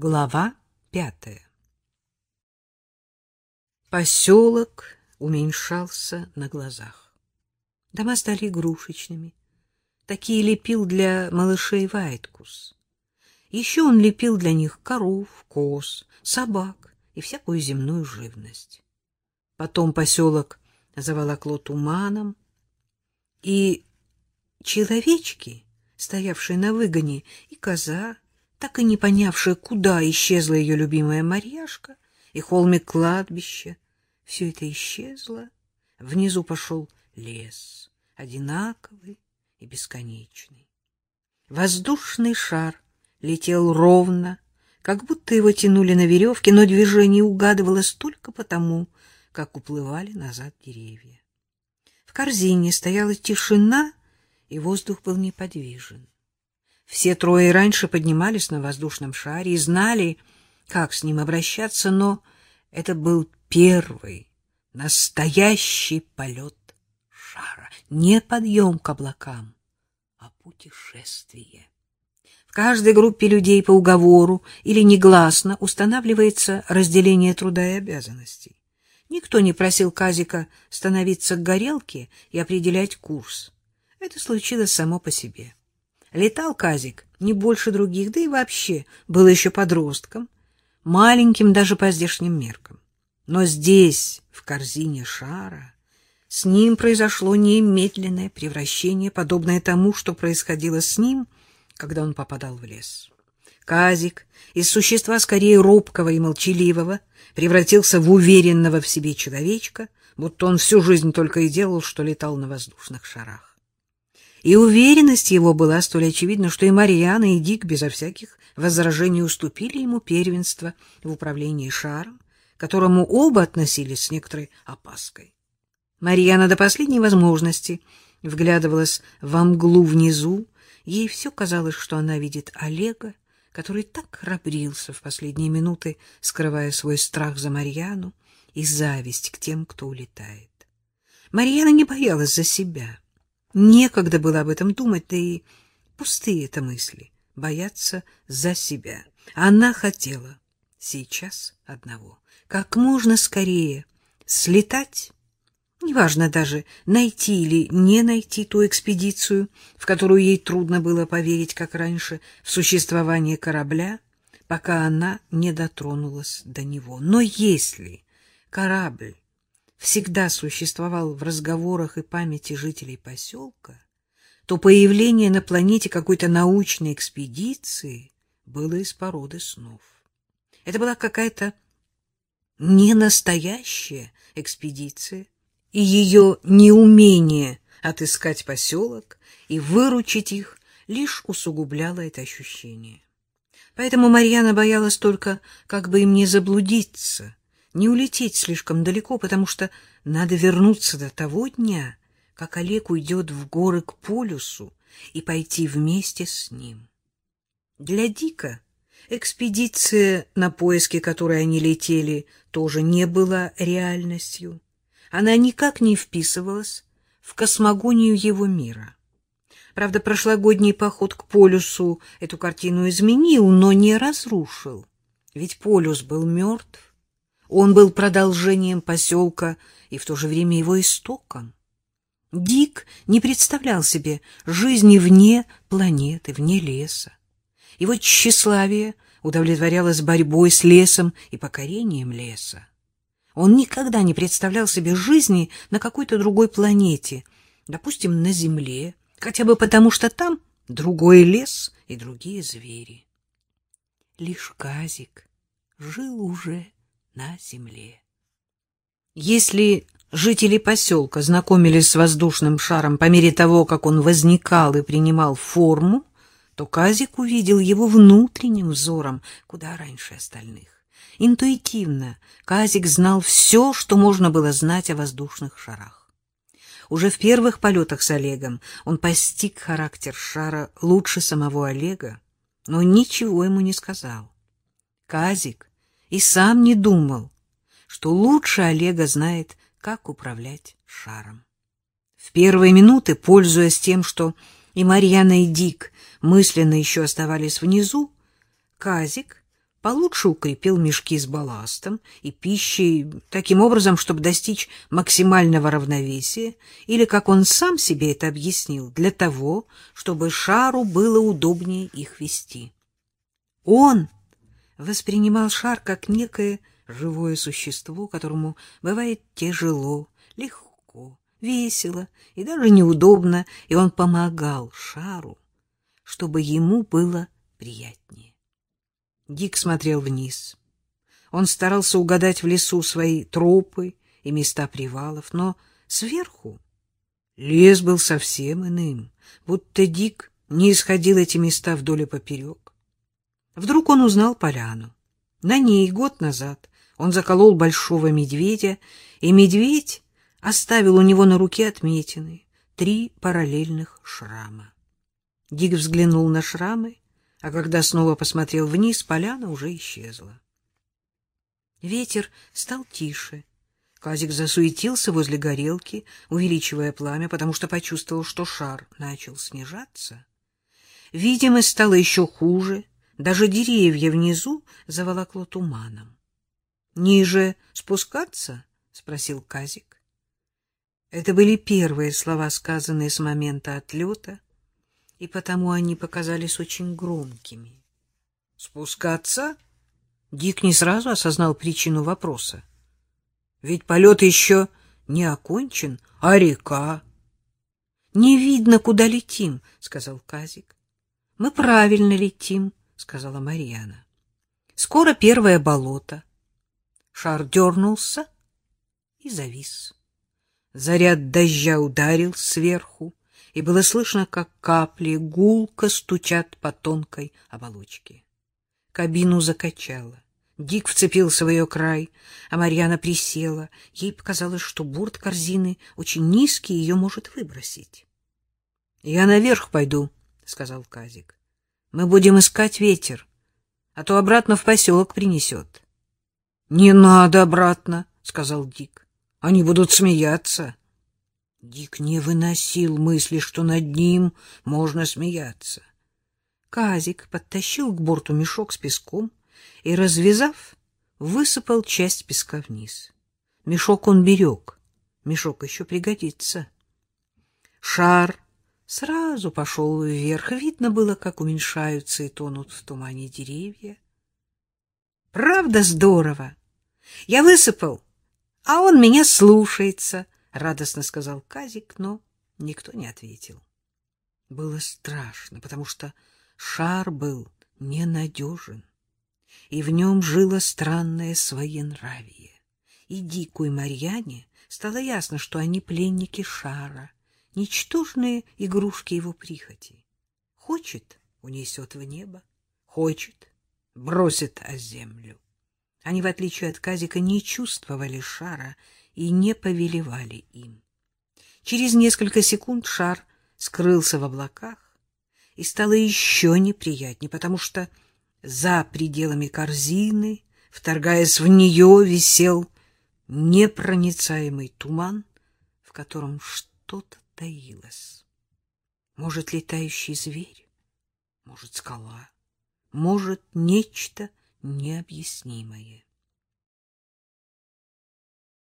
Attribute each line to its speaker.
Speaker 1: Глава пятая Поселок уменьшался на глазах. Дома стали игрушечными. Такие лепил для малышей Вайткус. Еще он лепил для них коров, коз, собак и всякую земную живность. Потом поселок заволокло туманом, и человечки, стоявшие на выгоне, и коза, так и не понявшая, куда исчезла ее любимая Марьяшка, и холмик кладбища, все это исчезло. Внизу пошел лес, одинаковый и бесконечный. Воздушный шар летел ровно, как будто его тянули на веревке, но движение угадывалось только потому, как уплывали назад деревья. В корзине стояла тишина, и воздух был неподвижен. Все трое раньше поднимались на воздушном шаре и знали, как с ним обращаться, но это был первый настоящий полет шара, не подъем к облакам, а путешествие. В каждой группе людей по уговору или негласно устанавливается разделение труда и обязанностей. Никто не просил Казика становиться к горелке и определять курс. Это случилось само по себе. Летал Казик не больше других, да и вообще был еще подростком, маленьким даже по здешним меркам. Но здесь, в корзине шара, с ним произошло немедленное превращение, подобное тому, что происходило с ним, когда он попадал в лес. Казик из существа скорее робкого и молчаливого превратился в уверенного в себе человечка, будто он всю жизнь только и делал, что летал на воздушных шарах. И уверенность его была столь очевидна, что и Марьяна, и Дик безо всяких возражений уступили ему первенство в управлении шаром, к которому оба относились с некоторой опаской. Марьяна до последней возможности вглядывалась во мглу внизу, ей все казалось, что она видит Олега, который так храбрился в последние минуты, скрывая свой страх за Марьяну и зависть к тем, кто улетает. Марьяна не боялась за себя — Некогда было об этом думать, да и пустые это мысли, бояться за себя. Она хотела сейчас одного, как можно скорее слетать, неважно даже найти или не найти ту экспедицию, в которую ей трудно было поверить, как раньше, в существование корабля, пока она не дотронулась до него. Но если корабль всегда существовал в разговорах и памяти жителей поселка, то появление на планете какой-то научной экспедиции было из породы снов. Это была какая-то ненастоящая экспедиция, и ее неумение отыскать поселок и выручить их лишь усугубляло это ощущение. Поэтому Марьяна боялась только, как бы им не заблудиться, не улететь слишком далеко, потому что надо вернуться до того дня, как Олег уйдет в горы к полюсу и пойти вместе с ним. Для Дика экспедиция, на поиски которой они летели, тоже не была реальностью. Она никак не вписывалась в космогонию его мира. Правда, прошлогодний поход к полюсу эту картину изменил, но не разрушил. Ведь полюс был мертв, он был продолжением поселка и в то же время его истоком. Дик не представлял себе жизни вне планеты, вне леса. Его тщеславие удовлетворялось борьбой с лесом и покорением леса. Он никогда не представлял себе жизни на какой-то другой планете, допустим, на Земле, хотя бы потому, что там другой лес и другие звери. Лишь Казик жил уже на земле. Если жители поселка знакомились с воздушным шаром по мере того, как он возникал и принимал форму, то Казик увидел его внутренним взором куда раньше остальных. Интуитивно Казик знал все, что можно было знать о воздушных шарах. Уже в первых полетах с Олегом он постиг характер шара лучше самого Олега, но ничего ему не сказал. Казик и сам не думал, что лучше Олега знает, как управлять шаром. В первые минуты, пользуясь тем, что и Марьяна, и Дик мысленно еще оставались внизу, Казик получше укрепил мешки с балластом и пищей таким образом, чтобы достичь максимального равновесия, или, как он сам себе это объяснил, для того, чтобы шару было удобнее их вести. Он воспринимал шар как некое живое существо, которому бывает тяжело, легко, весело и даже неудобно, и он помогал шару, чтобы ему было приятнее. Дик смотрел вниз. Он старался угадать в лесу свои тропы и места привалов, но сверху лес был совсем иным, будто Дик не исходил эти места вдоль и поперек. Вдруг он узнал поляну. На ней год назад он заколол большого медведя, и медведь оставил у него на руке отметины, три параллельных шрама. Дик взглянул на шрамы а когда снова посмотрел вниз, поляна уже исчезла. Ветер стал тише. Казик засуетился возле горелки, увеличивая пламя, потому что почувствовал, что шар начал снижаться. Видимость стала еще хуже, даже деревья внизу заволокло туманом. — Ниже спускаться? — спросил Казик. Это были первые слова, сказанные с момента отлета и потому они показались очень громкими. Спускаться? Дик не сразу осознал причину вопроса. Ведь полет еще не окончен, а река... — Не видно, куда летим, — сказал Казик. — Мы правильно летим, — сказала Марьяна. — Скоро первое болото. Шар дернулся и завис. Заряд дождя ударил сверху, и было слышно, как капли гулко стучат по тонкой оболочке. Кабину закачало. Дик вцепился в ее край, а Марьяна присела. Ей показалось, что борт корзины очень низкий, ее может выбросить. — Я наверх пойду, — сказал Казик. — Мы будем искать ветер, а то обратно в поселок принесет. — Не надо обратно, — сказал Дик. — Они будут смеяться. — Дик не выносил мысли, что над ним можно смеяться. Казик подтащил к борту мешок с песком и, развязав, высыпал часть песка вниз. Мешок он берег, мешок еще пригодится. Шар сразу пошел вверх, видно было, как уменьшаются и тонут в тумане деревья. — Правда здорово! Я высыпал, а он меня слушается, —— радостно сказал Казик, но никто не ответил. Было страшно, потому что шар был ненадежен, и в нем жило странное своенравие. И дикую Марьяне стало ясно, что они пленники шара, ничтожные игрушки его прихоти. Хочет — унесет в небо, хочет — бросит о землю. Они, в отличие от Казика, не чувствовали шара и не повелевали им. Через несколько секунд шар скрылся в облаках, и стало еще неприятнее, потому что за пределами корзины, вторгаясь в нее, висел непроницаемый туман, в котором что-то таилось. Может, летающий зверь, может, скала, может, нечто необъяснимое.